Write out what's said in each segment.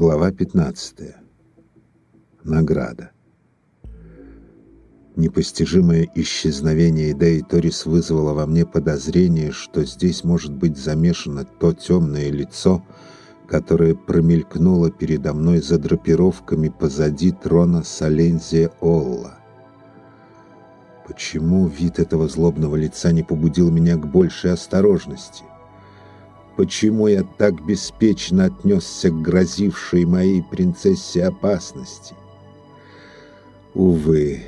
Глава 15. Награда. Непостижимое исчезновение Идеи Торис вызвало во мне подозрение, что здесь может быть замешано то темное лицо, которое промелькнуло передо мной за драпировками позади трона Солензия Олла. Почему вид этого злобного лица не побудил меня к большей осторожности? Почему я так беспечно отнесся к грозившей моей принцессе опасности. Увы,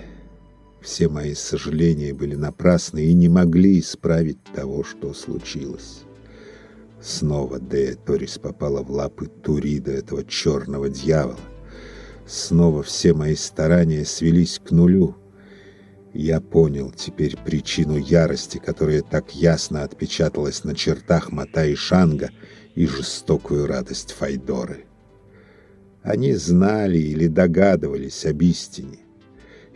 все мои сожаления были напрасны и не могли исправить того, что случилось. Снова Дея Торис попала в лапы Турида, этого черного дьявола. Снова все мои старания свелись к нулю. Я понял теперь причину ярости, которая так ясно отпечаталась на чертах Мата и Шанга, и жестокую радость Файдоры. Они знали или догадывались об истине.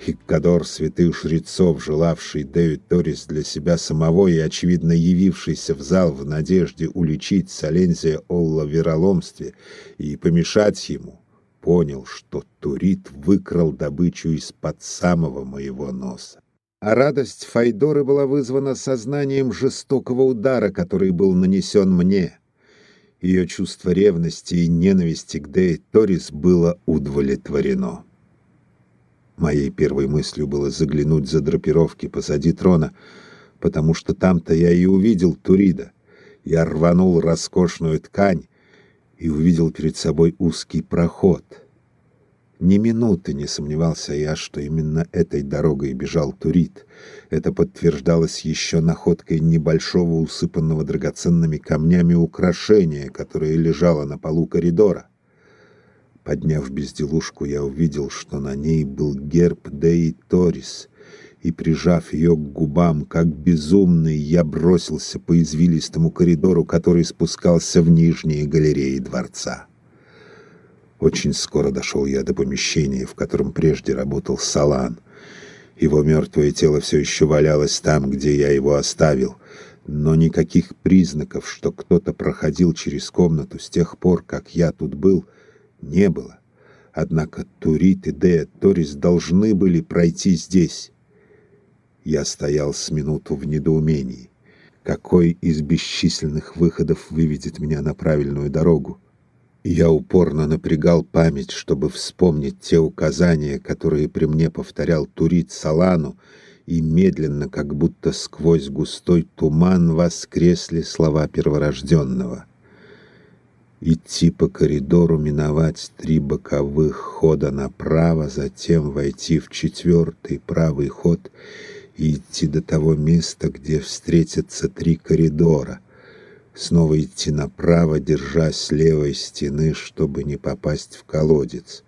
Хиккадор святых жрецов, желавший Дэвид Торис для себя самого и, очевидно, явившийся в зал в надежде уличить Солензия Олла в вероломстве и помешать ему, понял, что Турит выкрал добычу из-под самого моего носа. А радость Файдоры была вызвана сознанием жестокого удара, который был нанесен мне. Ее чувство ревности и ненависти к Дэй Торис было удовлетворено. Моей первой мыслью было заглянуть за драпировки позади трона, потому что там-то я и увидел Турида. Я рванул роскошную ткань, и увидел перед собой узкий проход. Ни минуты не сомневался я, что именно этой дорогой бежал Турит. Это подтверждалось еще находкой небольшого усыпанного драгоценными камнями украшения, которое лежало на полу коридора. Подняв безделушку, я увидел, что на ней был герб Деи Торис — и, прижав ее к губам, как безумный, я бросился по извилистому коридору, который спускался в нижние галереи дворца. Очень скоро дошел я до помещения, в котором прежде работал Салан. Его мертвое тело все еще валялось там, где я его оставил, но никаких признаков, что кто-то проходил через комнату с тех пор, как я тут был, не было. Однако Турит и Дея Торис должны были пройти здесь. Я стоял с минуту в недоумении. Какой из бесчисленных выходов выведет меня на правильную дорогу? Я упорно напрягал память, чтобы вспомнить те указания, которые при мне повторял Турит Салану, и медленно, как будто сквозь густой туман, воскресли слова перворожденного. Идти по коридору, миновать три боковых хода направо, затем войти в четвертый правый ход — и идти до того места, где встретятся три коридора. Снова идти направо, держась левой стены, чтобы не попасть в колодец.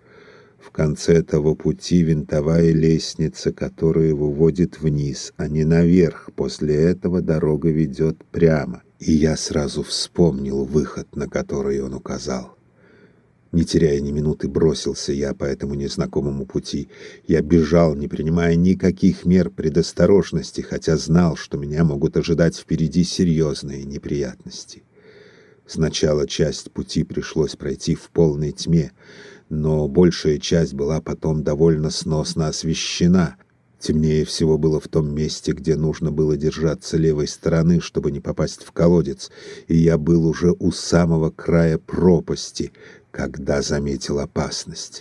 В конце того пути винтовая лестница, которая выводит вниз, а не наверх. После этого дорога ведет прямо. И я сразу вспомнил выход, на который он указал. Не теряя ни минуты, бросился я по этому незнакомому пути. Я бежал, не принимая никаких мер предосторожности, хотя знал, что меня могут ожидать впереди серьезные неприятности. Сначала часть пути пришлось пройти в полной тьме, но большая часть была потом довольно сносно освещена. Темнее всего было в том месте, где нужно было держаться левой стороны, чтобы не попасть в колодец, и я был уже у самого края пропасти, когда заметил опасность.